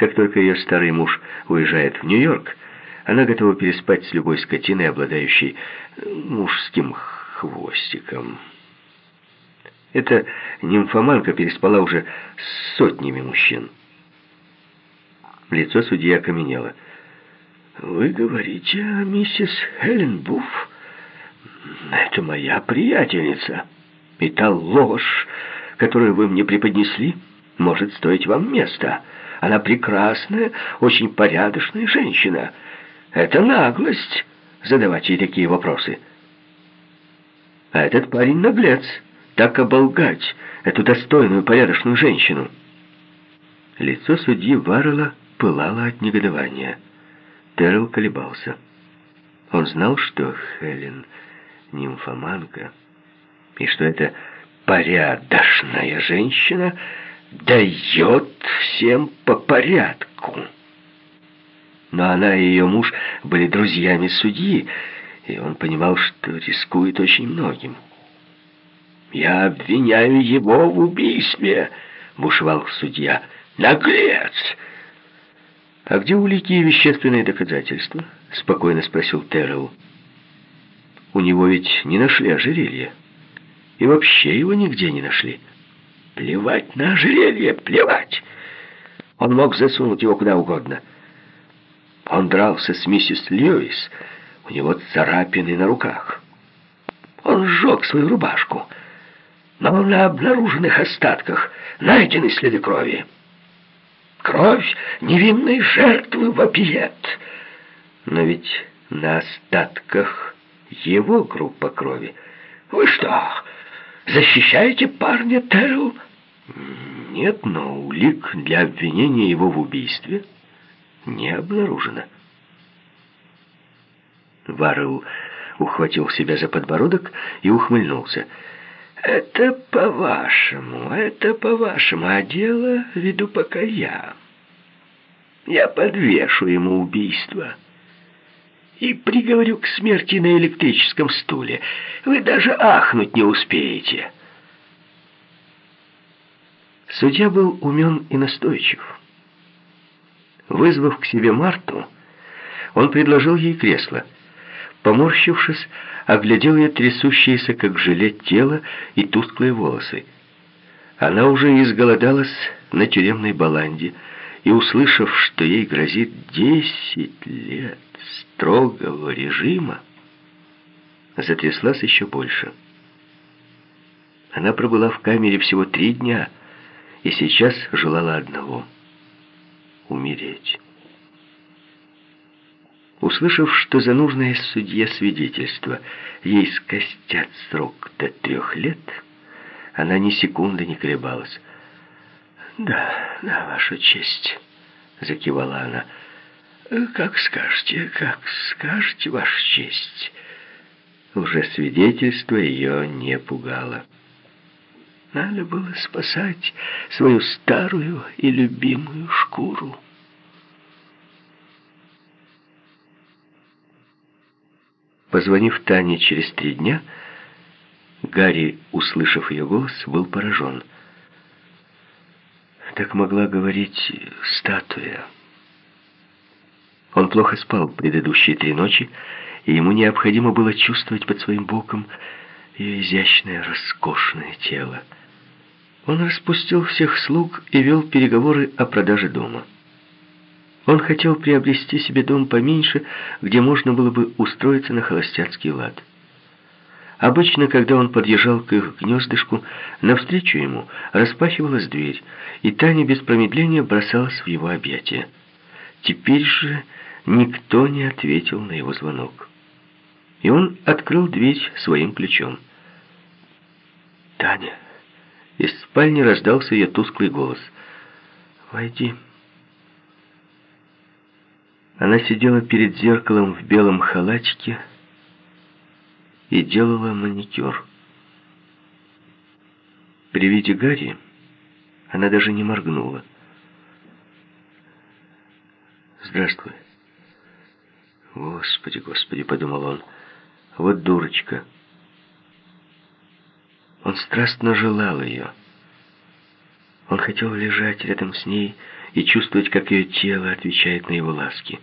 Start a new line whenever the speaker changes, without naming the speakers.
Как только ее старый муж уезжает в Нью-Йорк, она готова переспать с любой скотиной, обладающей мужским хвостиком. Эта нимфоманка переспала уже с сотнями мужчин. Лицо судьи окаменело. «Вы говорите о миссис Хелен Буфф? Это моя приятельница. И та ложь, которую вы мне преподнесли, может стоить вам места. Она прекрасная, очень порядочная женщина. Это наглость задавать ей такие вопросы. А этот парень наглец, так оболгать эту достойную, порядочную женщину». Лицо судьи Варрелла пылало от негодования. Террell колебался. Он знал, что Хелен нимфоманка, и что эта порядочная женщина дает всем по порядку. Но она и ее муж были друзьями судьи, и он понимал, что рискует очень многим. «Я обвиняю его в убийстве», — бушевал судья. «Наглец! «А где улики и вещественные доказательства?» — спокойно спросил Террелл. «У него ведь не нашли ожерелье. И вообще его нигде не нашли». «Плевать на ожерелье, плевать!» Он мог засунуть его куда угодно. Он дрался с миссис Льюис. У него царапины на руках. Он сжег свою рубашку. Но на обнаруженных остатках найдены следы крови. Кровь невинной жертвы вопиет. Но ведь на остатках его группа крови. Вы что, защищаете парня Террell? Нет, но улик для обвинения его в убийстве не обнаружено. Варрелл ухватил себя за подбородок и ухмыльнулся. «Это по-вашему, это по-вашему, а дело веду пока я. Я подвешу ему убийство и приговорю к смерти на электрическом стуле. Вы даже ахнуть не успеете». Судья был умен и настойчив. Вызвав к себе Марту, он предложил ей кресло. Поморщившись, оглядел ее трясущиеся, как желе, тело и тусклые волосы. Она уже изголодалась на тюремной баланде, и, услышав, что ей грозит десять лет строгого режима, затряслась еще больше. Она пробыла в камере всего три дня и сейчас желала одного — умереть. Услышав, что за нужное судье свидетельство ей скостят срок до трех лет, она ни секунды не колебалась. «Да, да, ваша честь», — закивала она. «Как скажете, как скажете, ваша честь». Уже свидетельство ее не пугало. Надо было спасать свою старую и любимую шкуру. Позвонив Тане через три дня, Гарри, услышав ее голос, был поражен. Так могла говорить статуя. Он плохо спал предыдущие три ночи, и ему необходимо было чувствовать под своим боком ее изящное, роскошное тело. Он распустил всех слуг и вел переговоры о продаже дома. Он хотел приобрести себе дом поменьше, где можно было бы устроиться на холостяцкий лад. Обычно, когда он подъезжал к их гнездышку, навстречу ему распахивалась дверь, и Таня без промедления бросалась в его объятия. Теперь же никто не ответил на его звонок. И он открыл дверь своим ключом. «Таня!» Из спальни раздался ее тусклый голос. «Войди». Она сидела перед зеркалом в белом халатике и делала маникюр. При виде Гарри она даже не моргнула. «Здравствуй». «Господи, Господи», — подумал он, — «вот дурочка». Он страстно желал ее. Он хотел лежать рядом с ней и чувствовать, как ее тело отвечает на его ласки.